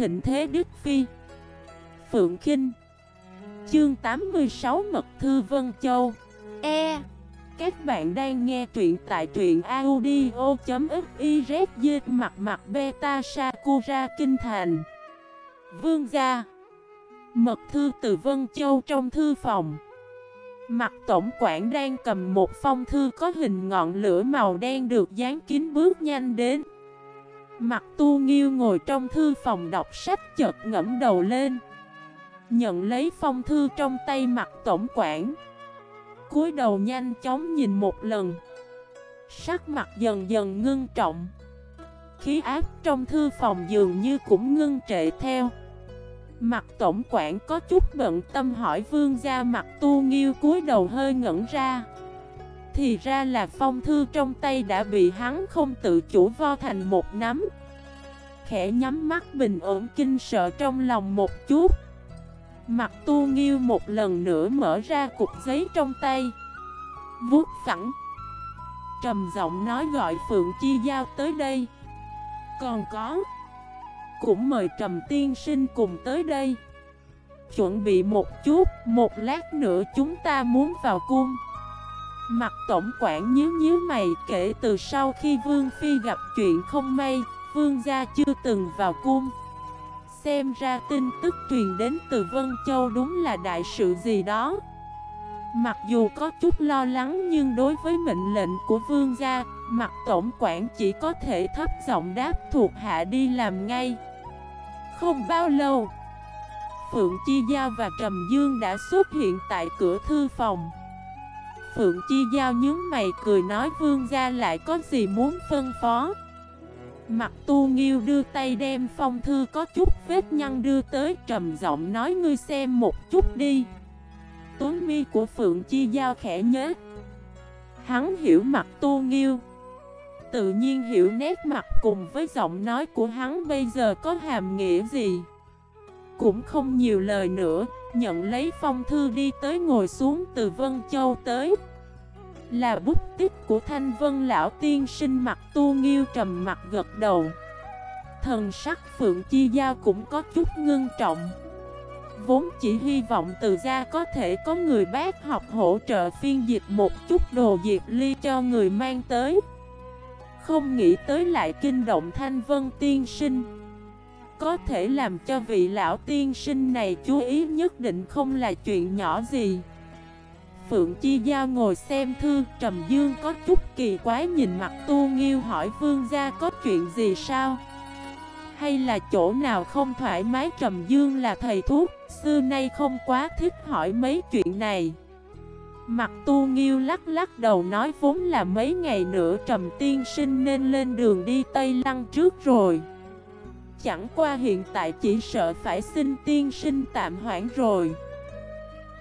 thịnh thế Đức Phi. Phượng Kinh. Chương 86 Mật Thư Vân Châu. E. Các bạn đang nghe truyện tại truyện audio.xyz Mặt mặt beta Sakura Kinh Thành. Vương gia. Mật thư từ Vân Châu trong thư phòng. Mặt tổng quản đang cầm một phong thư có hình ngọn lửa màu đen được dán kín bước nhanh đến. Mặt tu nghiêu ngồi trong thư phòng đọc sách chợt ngẫm đầu lên. Nhận lấy phong thư trong tay mặt tổng quản. Cúi đầu nhanh chóng nhìn một lần. Sắc mặt dần dần ngưng trọng. Khí áp trong thư phòng dường như cũng ngưng trệ theo. Mặt tổng quản có chút bận tâm hỏi vương gia mặt tu nghiêu cúi đầu hơi ngẩn ra. Thì ra là phong thư trong tay đã bị hắn không tự chủ vo thành một nắm. Khẽ nhắm mắt bình ổn kinh sợ trong lòng một chút. Mặt tu nghiêu một lần nữa mở ra cục giấy trong tay. Vuốt phẳng. Trầm giọng nói gọi Phượng Chi Giao tới đây. Còn có. Cũng mời Trầm Tiên Sinh cùng tới đây. Chuẩn bị một chút, một lát nữa chúng ta muốn vào cung. Mặt tổng quản nhíu nhíu mày kể từ sau khi Vương Phi gặp chuyện không may, Vương gia chưa từng vào cung. Xem ra tin tức truyền đến từ Vân Châu đúng là đại sự gì đó. Mặc dù có chút lo lắng nhưng đối với mệnh lệnh của vương gia, Mặt tổng quản chỉ có thể thấp giọng đáp thuộc hạ đi làm ngay. Không bao lâu, Phượng Chi Giao và Trầm Dương đã xuất hiện tại cửa thư phòng. Phượng Chi Giao nhướng mày cười nói vương gia lại có gì muốn phân phó. Mặt tu nghiêu đưa tay đem phong thư có chút vết nhăn đưa tới trầm giọng nói ngươi xem một chút đi. Tuấn mi của Phượng Chi Giao khẽ nhớ. Hắn hiểu mặt tu nghiêu. Tự nhiên hiểu nét mặt cùng với giọng nói của hắn bây giờ có hàm nghĩa gì. Cũng không nhiều lời nữa, Nhận lấy phong thư đi tới ngồi xuống từ Vân Châu tới. Là bút tích của Thanh Vân Lão Tiên sinh mặt tu nghiêu trầm mặt gật đầu. Thần sắc Phượng Chi Giao cũng có chút ngưng trọng. Vốn chỉ hy vọng từ gia có thể có người bác học hỗ trợ phiên dịch một chút đồ diệt ly cho người mang tới. Không nghĩ tới lại kinh động thanh vân tiên sinh. Có thể làm cho vị lão tiên sinh này chú ý nhất định không là chuyện nhỏ gì. Phượng Chi Giao ngồi xem thư, Trầm Dương có chút kỳ quái nhìn mặt tu nghiêu hỏi, vương gia có chuyện gì sao? Hay là chỗ nào không thoải mái? Trầm Dương là thầy thuốc, Xưa nay không quá thích hỏi mấy chuyện này. Mặt tu nghiêu lắc lắc đầu nói, vốn là mấy ngày nữa trầm tiên sinh nên lên đường đi Tây Lăng trước rồi. Chẳng qua hiện tại chỉ sợ phải xin tiên sinh tạm hoãn rồi.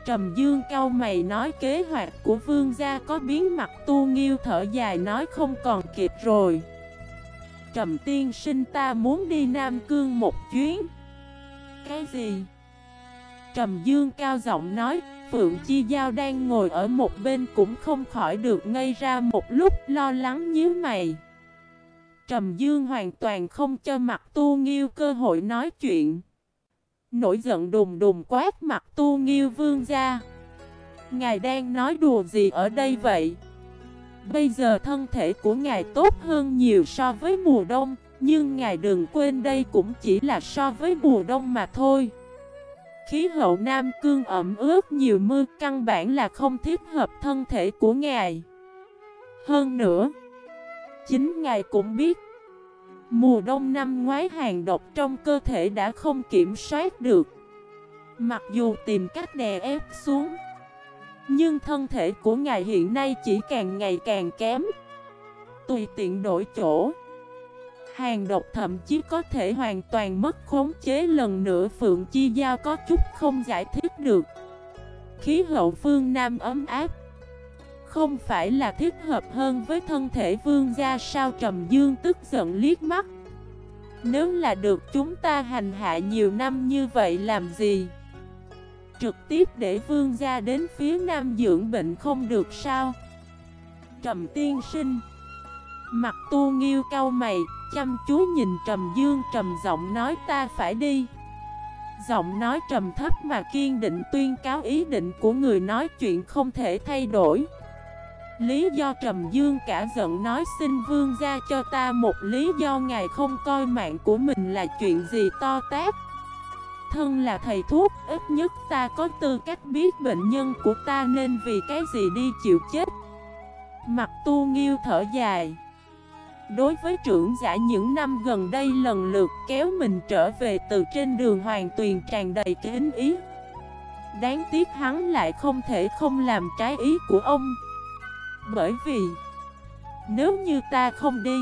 Trầm Dương cao mày nói kế hoạch của vương gia có biến mặt tu nghiêu thở dài nói không còn kịp rồi Trầm tiên sinh ta muốn đi Nam Cương một chuyến Cái gì? Trầm Dương cao giọng nói, Phượng Chi Giao đang ngồi ở một bên cũng không khỏi được ngây ra một lúc lo lắng nhíu mày. Trầm Dương hoàn toàn không cho mặt tu nghiêu cơ hội nói chuyện. Nổi giận đùng đùng quát mặt tu nghiêu vương ra. Ngài đang nói đùa gì ở đây vậy? Bây giờ thân thể của ngài tốt hơn nhiều so với mùa đông, nhưng ngài đừng quên đây cũng chỉ là so với mùa đông mà thôi. Khí hậu Nam Cương ẩm ướt nhiều mưa căn bản là không thích hợp thân thể của ngài. Hơn nữa, chính ngài cũng biết, mùa đông năm ngoái hàng độc trong cơ thể đã không kiểm soát được. Mặc dù tìm cách đè ép xuống, nhưng thân thể của ngài hiện nay chỉ càng ngày càng kém. Tùy tiện đổi chỗ hàng độc thậm chí có thể hoàn toàn mất khống chế lần nữa Phượng Chi Giao có chút không giải thích được Khí hậu phương Nam ấm áp không phải là thích hợp hơn với thân thể vương gia sao trầm dương tức giận liếc mắt. Nếu là được chúng ta hành hạ nhiều năm như vậy làm gì? Trực tiếp để vương gia đến phía nam dưỡng bệnh không được sao? Trầm tiên sinh. Mặt tu nghiêu cau mày, chăm chú nhìn Trầm Dương trầm giọng nói ta phải đi. Giọng nói trầm thấp mà kiên định tuyên cáo ý định của người nói chuyện không thể thay đổi. Lý do Trầm Dương cả giận nói xin vương ra cho ta một lý do ngài không coi mạng của mình là chuyện gì to tát. Thân là thầy thuốc, ít nhất ta có tư cách biết bệnh nhân của ta nên vì cái gì đi chịu chết. Mặt tu nghiêu thở dài. Đối với trưởng giả những năm gần đây lần lượt kéo mình trở về từ trên đường hoàng tuyền tràn đầy kính ý. Đáng tiếc hắn lại không thể không làm trái ý của ông. Bởi vì, Nếu như ta không đi,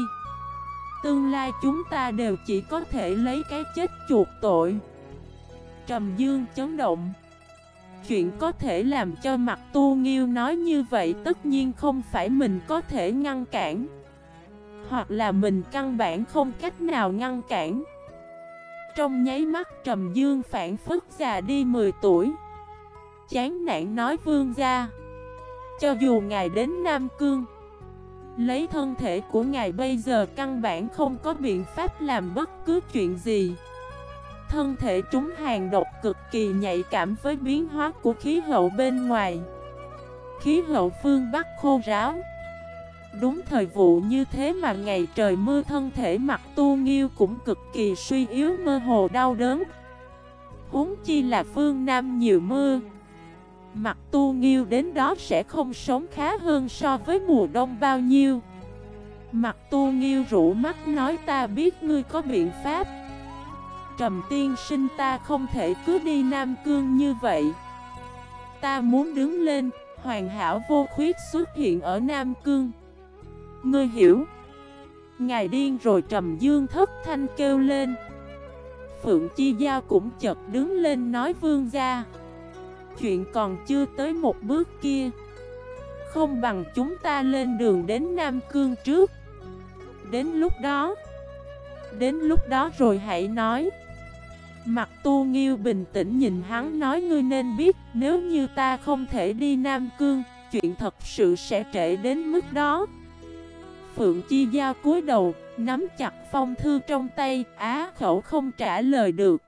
Tương lai chúng ta đều chỉ có thể lấy cái chết chuột tội. Trầm Dương chấn động. Chuyện có thể làm cho mặt tu nghiêu nói như vậy tất nhiên không phải mình có thể ngăn cản. Hoặc là mình căn bản không cách nào ngăn cản. Trong nháy mắt Trầm Dương phản phức già đi 10 tuổi. Chán nản nói vương ra cho dù ngài đến Nam Cương. Lấy thân thể của ngài bây giờ căn bản không có biện pháp làm bất cứ chuyện gì. Thân thể trúng hàng độc cực kỳ nhạy cảm với biến hóa của khí hậu bên ngoài. Khí hậu phương Bắc khô ráo. Đúng thời vụ như thế mà ngày trời mưa thân thể mặt tu nghiêu cũng cực kỳ suy yếu mơ hồ đau đớn. Huống chi là phương Nam nhiều mưa Mặt tu nghiêu đến đó sẽ không sống khá hơn so với mùa đông bao nhiêu. Mặt tu nghiêu rủ mắt nói ta biết ngươi có biện pháp. Trầm tiên sinh ta không thể cứ đi Nam Cương như vậy. Ta muốn đứng lên, hoàn hảo vô khuyết xuất hiện ở Nam Cương. Ngươi hiểu. Ngài điên rồi trầm dương thất thanh kêu lên. Phượng Chi Giao cũng chợt đứng lên nói vương ra Chuyện còn chưa tới một bước kia. Không bằng chúng ta lên đường đến Nam Cương trước. Đến lúc đó, Đến lúc đó rồi hãy nói. Mặt tu nghiêu bình tĩnh nhìn hắn nói ngươi nên biết, Nếu như ta không thể đi Nam Cương, Chuyện thật sự sẽ trễ đến mức đó. Phượng Chi Giao cúi đầu, Nắm chặt phong thư trong tay, Á khẩu không trả lời được.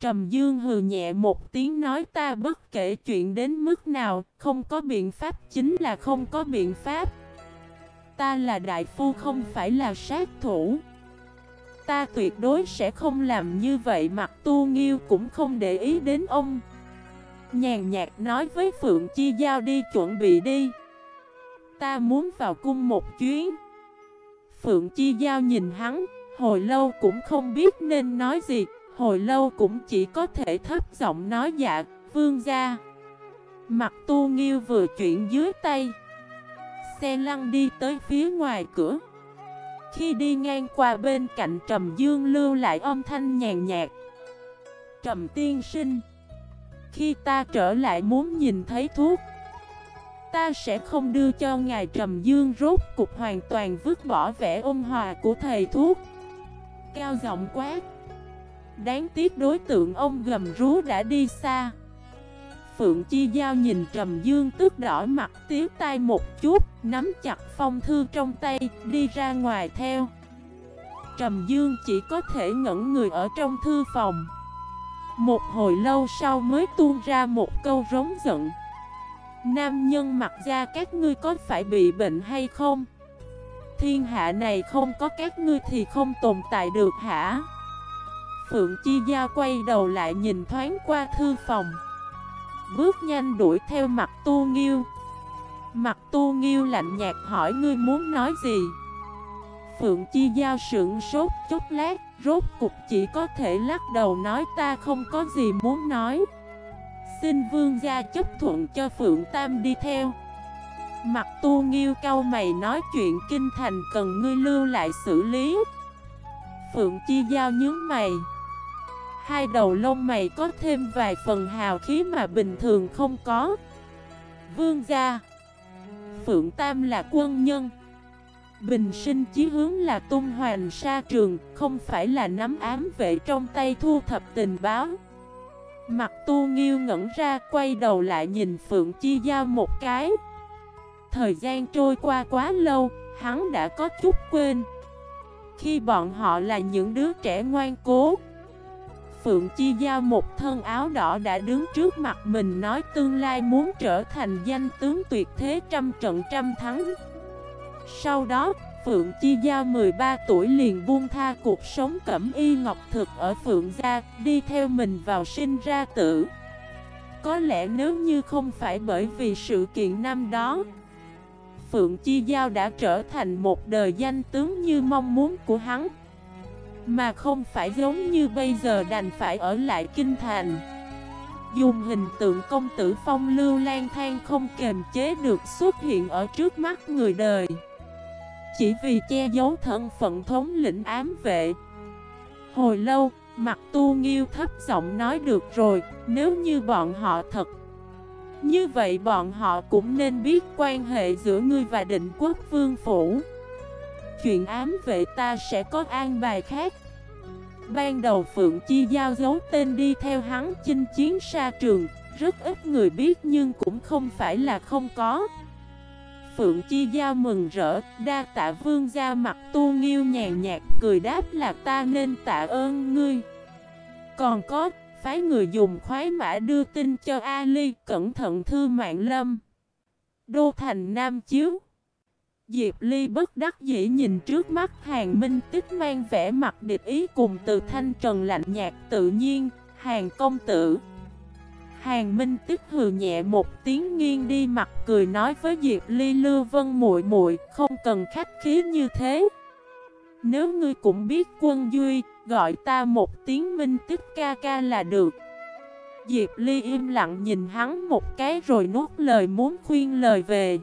Trầm Dương hừ nhẹ một tiếng nói ta bất kể chuyện đến mức nào, Không có biện pháp chính là không có biện pháp. Ta là đại phu không phải là sát thủ. Ta tuyệt đối sẽ không làm như vậy Mặt tu nghiêu cũng không để ý đến ông. Nhàn nhạt nói với Phượng Chi Giao đi chuẩn bị đi. Ta muốn vào cung một chuyến. Phượng Chi Giao nhìn hắn, Hồi lâu cũng không biết nên nói gì. Hồi lâu cũng chỉ có thể thấp giọng nói dạ Vương gia. Mặt tu nghiêu vừa chuyển dưới tay. Xe lăn đi tới phía ngoài cửa. Khi đi ngang qua bên cạnh Trầm Dương lưu lại âm thanh nhàn nhạt. Trầm tiên sinh, Khi ta trở lại muốn nhìn thấy thuốc Ta sẽ không đưa cho ngài Trầm Dương rốt cục hoàn toàn vứt bỏ vẻ ôn hòa của thầy thuốc Cao giọng quát. Đáng tiếc đối tượng ông gầm rú đã đi xa Phượng Chi Giao nhìn Trầm Dương tức đỏ mặt tiếu tay một chút, Nắm chặt phong thư trong tay, Đi ra ngoài theo Trầm Dương chỉ có thể ngẩn người ở trong thư phòng Một hồi lâu sau mới tuôn ra một câu rống giận Nam nhân mặc ra các ngươi có phải bị bệnh hay không? Thiên hạ này không có các ngươi thì không tồn tại được hả? Phượng Chi Gia quay đầu lại nhìn thoáng qua thư phòng. Bước nhanh đuổi theo mặt tu nghiêu. Mặt tu nghiêu lạnh nhạt hỏi, ngươi muốn nói gì? Phượng Chi Giao sững sốt chút lát, Rốt cục chỉ có thể lắc đầu nói, ta không có gì muốn nói. Xin vương gia chấp thuận cho Phượng Tam đi theo. Mặt tu nghiêu cau mày nói, chuyện kinh thành cần ngươi lưu lại xử lý. Phượng Chi Giao nhướng mày. Hai đầu lông mày có thêm vài phần hào khí mà bình thường không có. Vương gia. Phượng Tam là quân nhân. Bình sinh chí hướng là tung hoành sa trường, Không phải là nắm ám vệ trong tay thu thập tình báo. Mặt tu nghiêu ngẩn ra, quay đầu lại nhìn Phượng Chi Giao một cái. Thời gian trôi qua quá lâu, hắn đã có chút quên. Khi bọn họ là những đứa trẻ ngoan cố Phượng Chi Giao một thân áo đỏ đã đứng trước mặt mình nói tương lai muốn trở thành danh tướng tuyệt thế trăm trận trăm thắng. Sau đó, Phượng Chi Giao 13 tuổi liền buông tha cuộc sống cẩm y ngọc thực ở Phượng Gia, đi theo mình vào sinh ra tử. Có lẽ nếu như không phải bởi vì sự kiện năm đó Phượng Chi Giao đã trở thành một đời danh tướng như mong muốn của hắn. Mà không phải giống như bây giờ đành phải ở lại kinh thành. Dùng hình tượng công tử phong lưu lang thang không kềm chế được xuất hiện ở trước mắt người đời. Chỉ vì che giấu thân phận thống lĩnh ám vệ. Hồi lâu, mặt tu nghiêu thấp giọng nói được rồi Nếu như bọn họ thật. Như vậy bọn họ cũng nên biết quan hệ giữa ngươi và định quốc vương phủ. Chuyện ám vệ ta sẽ có an bài khác Ban đầu Phượng Chi giao dấu tên đi theo hắn chinh chiến xa trường Rất ít người biết nhưng cũng không phải là không có Phượng Chi Giao mừng rỡ, đa tạ vương gia mặt tu nghiêu nhàn nhạt cười đáp là ta nên tạ ơn ngươi Còn có, phái người dùng khoái mã đưa tin cho Ali, cẩn thận thư mạng lâm. Đô thành Nam Chiếu. Diệp Ly bất đắc dĩ nhìn trước mắt hàng minh tích mang vẻ mặt địch ý cùng từ thanh trần lạnh nhạt tự nhiên, hàng công tử. Hàng Minh Tích hừ nhẹ một tiếng nghiêng đi mặt cười nói với Diệp Ly Lưu Vân muội muội không cần khách khí như thế. Nếu ngươi cũng biết quân Duy, Gọi ta một tiếng minh tích ca ca là được Diệp Ly im lặng nhìn hắn một cái rồi nuốt lời muốn khuyên lời về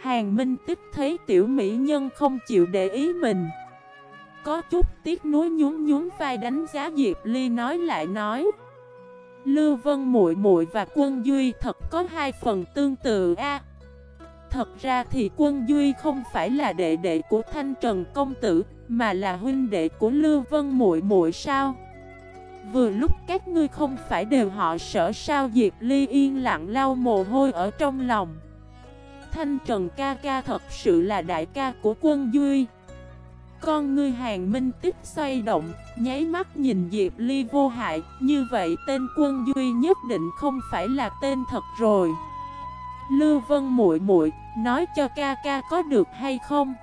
Hàng Minh Tích thấy tiểu mỹ nhân không chịu để ý mình Có chút tiếc nuối nhún nhún vai đánh giá Diệp Ly nói lại nói Lưu Vân muội muội và Quân Duy thật có hai phần tương tự a. Thật ra thì Quân Duy không phải là đệ đệ của Thanh Trần công tử, mà là huynh đệ của Lưu Vân muội muội sao? Vừa lúc các ngươi không phải đều họ sở sao Diệp Ly yên lặng lau mồ hôi ở trong lòng Thanh Trần ca ca thật sự là đại ca của quân Duy Con ngươi hàng minh tích xoay động, Nháy mắt nhìn Diệp Ly vô hại Như vậy tên quân Duy nhất định không phải là tên thật rồi Lưu Vân muội muội, nói cho ca ca có được hay không?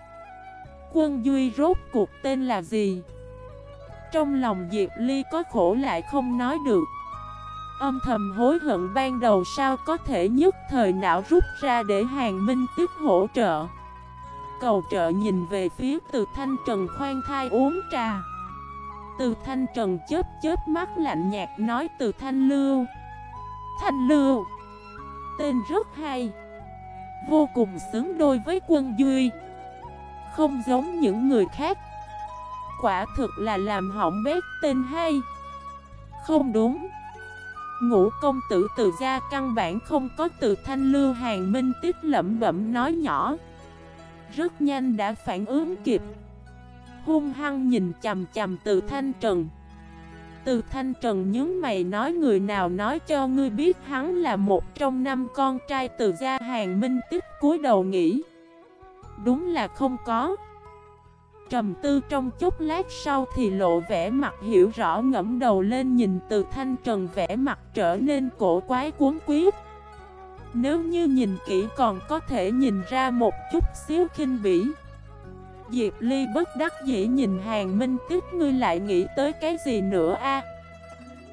Quân Duy rốt cuộc tên là gì? Trong lòng Diệp Ly có khổ lại không nói được Âm thầm hối hận ban đầu sao có thể nhất thời não rút ra để hàng minh tiếp hỗ trợ. Cầu trợ nhìn về phía từ thanh trần khoan thai uống trà. Từ thanh trần chớp chớp mắt lạnh nhạt nói, từ thanh lưu Thanh lưu, Tên rất hay, Vô cùng xứng đôi với quân Duy, không giống những người khác. Quả thực là làm hỏng bét tên hay. Không đúng Ngũ công tử từ gia căn bản không có từ thanh lưu hàng minh Tích lẩm bẩm nói nhỏ. Rất nhanh đã phản ứng kịp. Hung hăng nhìn chầm chầm từ thanh trần. Từ thanh trần nhớ mày nói người nào nói cho ngươi biết hắn là một trong năm con trai từ gia hàng minh Tích cúi đầu nghĩ. Đúng là không có. Trầm tư trong chút lát sau thì lộ vẻ mặt hiểu rõ ngẫm đầu lên nhìn từ thanh trần vẻ mặt trở nên cổ quái cuốn quyết Nếu như nhìn kỹ còn có thể nhìn ra một chút xíu khinh bỉ. Diệp Ly bất đắc dĩ nhìn Hàng Minh Tích ngươi lại nghĩ tới cái gì nữa a?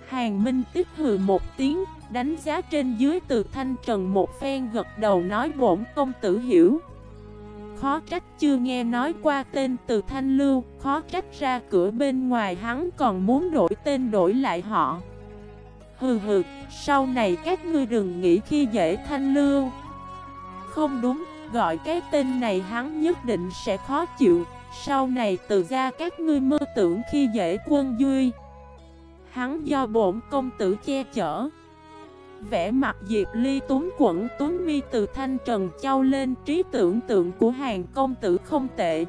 Hàng Minh Tích hừ một tiếng, đánh giá trên dưới từ thanh trần một phen gật đầu nói bổn công tử hiểu. Khó trách chưa nghe nói qua tên từ Thanh Lưu Khó trách ra cửa bên ngoài hắn còn muốn đổi tên đổi lại họ. Hừ hừ, sau này các ngươi đừng nghĩ khi dễ Thanh Lưu. Không đúng, gọi cái tên này hắn nhất định sẽ khó chịu. Sau này từ ra các ngươi mơ tưởng khi dễ quân Duy. Hắn do bổn công tử che chở vẻ mặt Diệp Ly túng quẩn túng mi từ thanh trần Châu lên trí tưởng tượng của hàng công tử không tệ.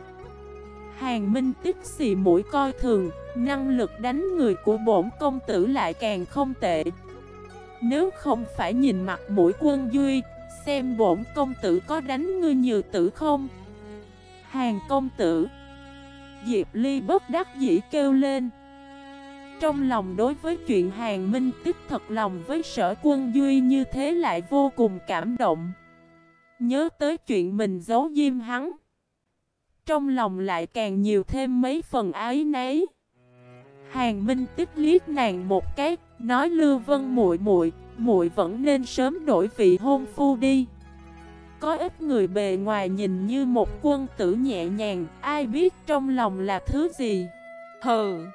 Hàng minh tích xì mũi coi thường, năng lực đánh người của bổn công tử lại càng không tệ. Nếu không phải nhìn mặt mũi quân duy, xem bổn công tử có đánh ngươi nhiều tử không? Hàng công tử Diệp Ly bất đắc dĩ kêu lên. Trong lòng đối với chuyện hàng minh tích thật lòng với sở quân Duy như thế lại vô cùng cảm động Nhớ tới chuyện mình giấu diêm hắn Trong lòng lại càng nhiều thêm mấy phần ái nấy Hàng Minh tích liếc nàng một cái, nói Lưu Vân muội muội, muội vẫn nên sớm đổi vị hôn phu đi. Có ít người bề ngoài nhìn như một quân tử nhẹ nhàng, ai biết trong lòng là thứ gì. Hừ,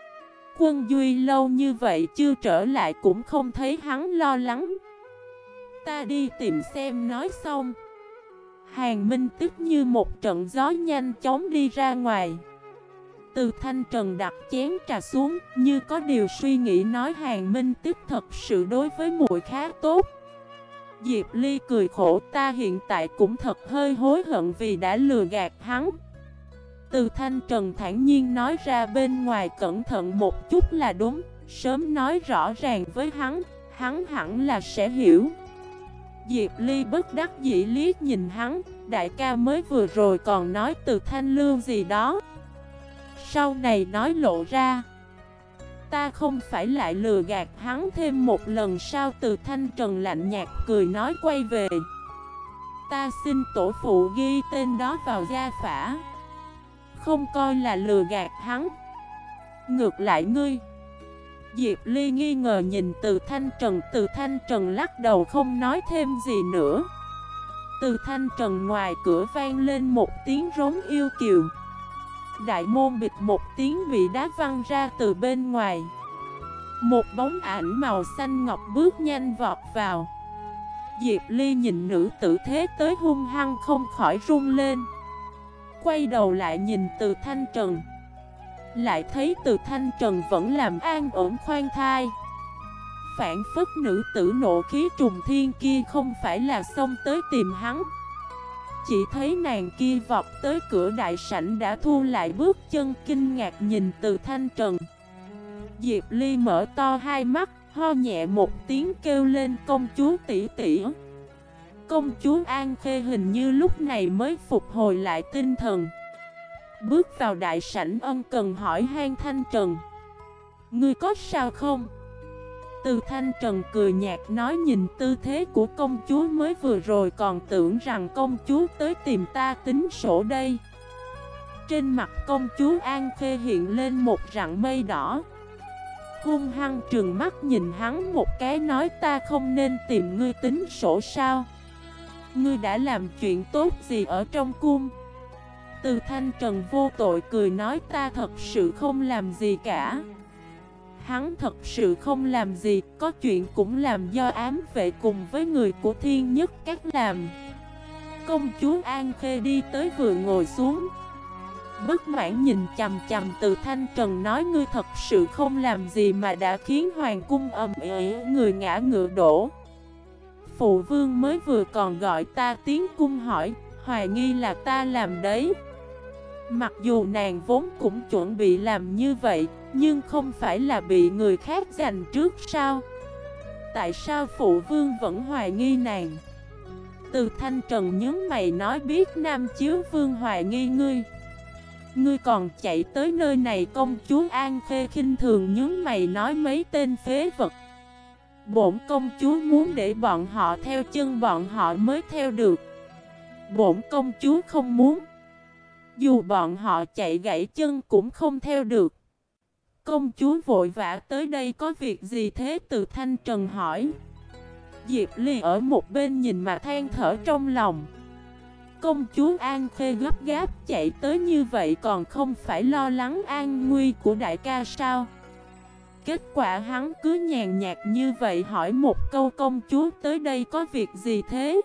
quân Duy lâu như vậy chưa trở lại cũng không thấy hắn lo lắng. Ta đi tìm xem nói xong. Hàng Minh tức như một trận gió nhanh chóng đi ra ngoài. Từ thanh trần đặt chén trà xuống, Như có điều suy nghĩ nói hàng minh tiếp thật sự đối với muội khá tốt Diệp Ly cười khổ, ta hiện tại cũng thật hơi hối hận vì đã lừa gạt hắn từ thanh trần thản nhiên nói ra bên ngoài cẩn thận một chút là đúng. Sớm nói rõ ràng với hắn Hắn hẳn là sẽ hiểu. Diệp Ly bất đắc dĩ liếc nhìn hắn, Đại ca mới vừa rồi còn nói từ thanh lương gì đó. Sau này nói lộ ra, Ta không phải lại lừa gạt hắn thêm một lần sao? Từ thanh trần lạnh nhạt cười nói quay về. Ta xin tổ phụ ghi tên đó vào gia phả. Không coi là lừa gạt hắn. Ngược lại ngươi. Diệp Ly nghi ngờ nhìn từ thanh trần, Từ thanh trần lắc đầu không nói thêm gì nữa. Từ thanh trần ngoài cửa vang lên một tiếng rống yêu kiều. Đại môn bịt một tiếng bị đá văng ra từ bên ngoài. Một bóng ảnh màu xanh ngọc bước nhanh vọt vào. Diệp Ly nhìn nữ tử thế tới hung hăng không khỏi run lên. Quay đầu lại nhìn từ thanh trần. Lại thấy từ thanh trần vẫn làm an ổn khoan thai. Phản phất nữ tử nộ khí trùng thiên kia không phải là xông tới tìm hắn. Chỉ thấy nàng kia vọt tới cửa đại sảnh đã thu lại bước chân kinh ngạc nhìn từ thanh trần. Diệp Ly mở to hai mắt, ho nhẹ một tiếng kêu lên công chúa tỷ tỷ. Công chúa An Khê hình như lúc này mới phục hồi lại tinh thần. Bước vào đại sảnh, ân cần hỏi hang thanh trần, Ngươi có sao không? Từ thanh trần cười nhạt nói, nhìn tư thế của công chúa mới vừa rồi còn tưởng rằng công chúa tới tìm ta tính sổ đây. Trên mặt công chúa An Khê hiện lên một rặng mây đỏ. Hung hăng trừng mắt nhìn hắn một cái, nói, ta không nên tìm ngươi tính sổ sao? Ngươi đã làm chuyện tốt gì ở trong cung Từ thanh trần vô tội cười nói ta thật sự không làm gì cả Hắn thật sự không làm gì, có chuyện cũng làm do ám vệ cùng với người của thiên nhất các làm. Công chúa An Khê đi tới vừa ngồi xuống. Bất mãn nhìn chầm chầm từ thanh trần nói ngươi thật sự không làm gì mà đã khiến hoàng cung ầm ĩ người ngã ngựa đổ. Phụ vương mới vừa còn gọi ta tiếng cung hỏi, hoài nghi là ta làm đấy. Mặc dù nàng vốn cũng chuẩn bị làm như vậy, nhưng không phải là bị người khác giành trước sao? Tại sao phụ vương vẫn hoài nghi nàng? Từ thanh trần nhớ mày nói biết nam chiếu vương hoài nghi ngươi Ngươi còn chạy tới nơi này công chúa An Khê khinh thường nhớ mày nói mấy tên phế vật Bổn công chúa muốn để bọn họ theo chân bọn họ mới theo được. Bổn công chúa không muốn. Dù bọn họ chạy gãy chân cũng không theo được. Công chúa vội vã tới đây có việc gì thế? Từ thanh trần hỏi. Diệp Ly ở một bên nhìn mà than thở trong lòng. Công chúa An Khê gấp gáp chạy tới như vậy còn không phải lo lắng an nguy của đại ca sao? Kết quả hắn cứ nhàn nhạt như vậy hỏi một câu công chúa tới đây có việc gì thế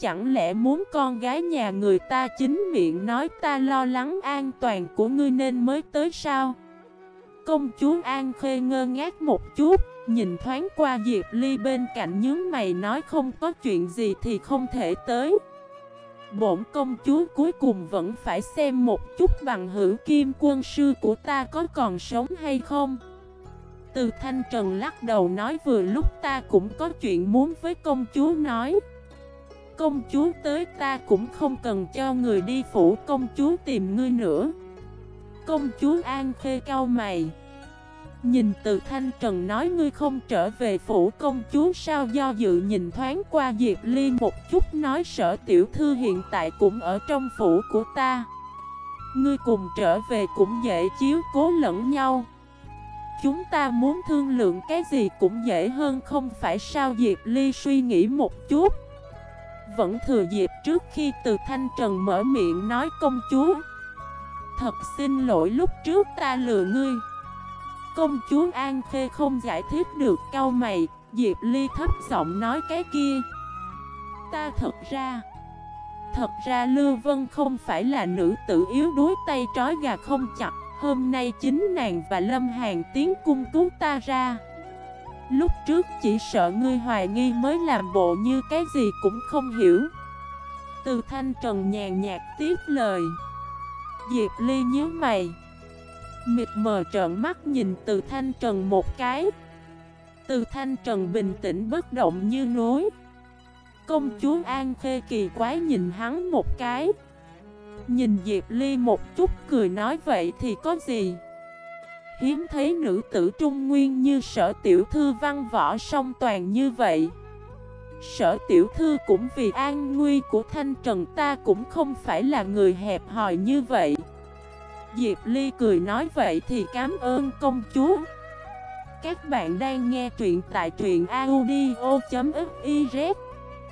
Chẳng lẽ muốn con gái nhà người ta chính miệng nói ta lo lắng an toàn của ngươi nên mới tới sao Công chúa An Khê ngơ ngác một chút, nhìn thoáng qua Diệp Ly bên cạnh nhướng mày nói không có chuyện gì thì không thể tới. Bổn công chúa cuối cùng vẫn phải xem một chút bằng hữu kim quân sư của ta có còn sống hay không. Từ Thanh Trần lắc đầu nói vừa lúc ta cũng có chuyện muốn với công chúa nói. Công chúa tới ta cũng không cần cho người đi phủ, công chúa tìm ngươi nữa. Công chúa An Khê cao mày. Nhìn từ Thanh Trần nói ngươi không trở về phủ, công chúa sao do dự nhìn thoáng qua Diệp Ly một chút nói sở tiểu thư hiện tại cũng ở trong phủ của ta. Ngươi cùng trở về cũng dễ chiếu cố lẫn nhau. Chúng ta muốn thương lượng cái gì cũng dễ hơn không phải sao Diệp Ly suy nghĩ một chút. Vẫn thừa dịp trước khi từ Thanh Trần mở miệng nói công chúa. Thật xin lỗi lúc trước ta lừa ngươi. Công chúa An Khê không giải thích được cao mày, Diệp Ly thấp giọng nói cái kia. Ta thật ra Thật ra Lưu Vân không phải là nữ tử yếu đuối tay trói gà không chặt. Hôm nay chính nàng và Lâm Hàn tiến cung cứu ta ra. Lúc trước chỉ sợ ngươi hoài nghi mới làm bộ như cái gì cũng không hiểu. Từ thanh trần nhàn nhạt tiếp lời. Diệp Ly nhớ mày. Mịt mờ trợn mắt nhìn từ thanh trần một cái. Từ thanh trần bình tĩnh bất động như núi. Công chúa An Khê kỳ quái nhìn hắn một cái. Nhìn Diệp Ly một chút cười nói vậy thì có gì? Hiếm thấy nữ tử trung nguyên như sở tiểu thư văn võ song toàn như vậy. Sở tiểu thư cũng vì an nguy của thanh trần ta cũng không phải là người hẹp hòi như vậy. Diệp Ly cười nói vậy thì cảm ơn công chúa. Các bạn đang nghe truyện tại truyện audio.fif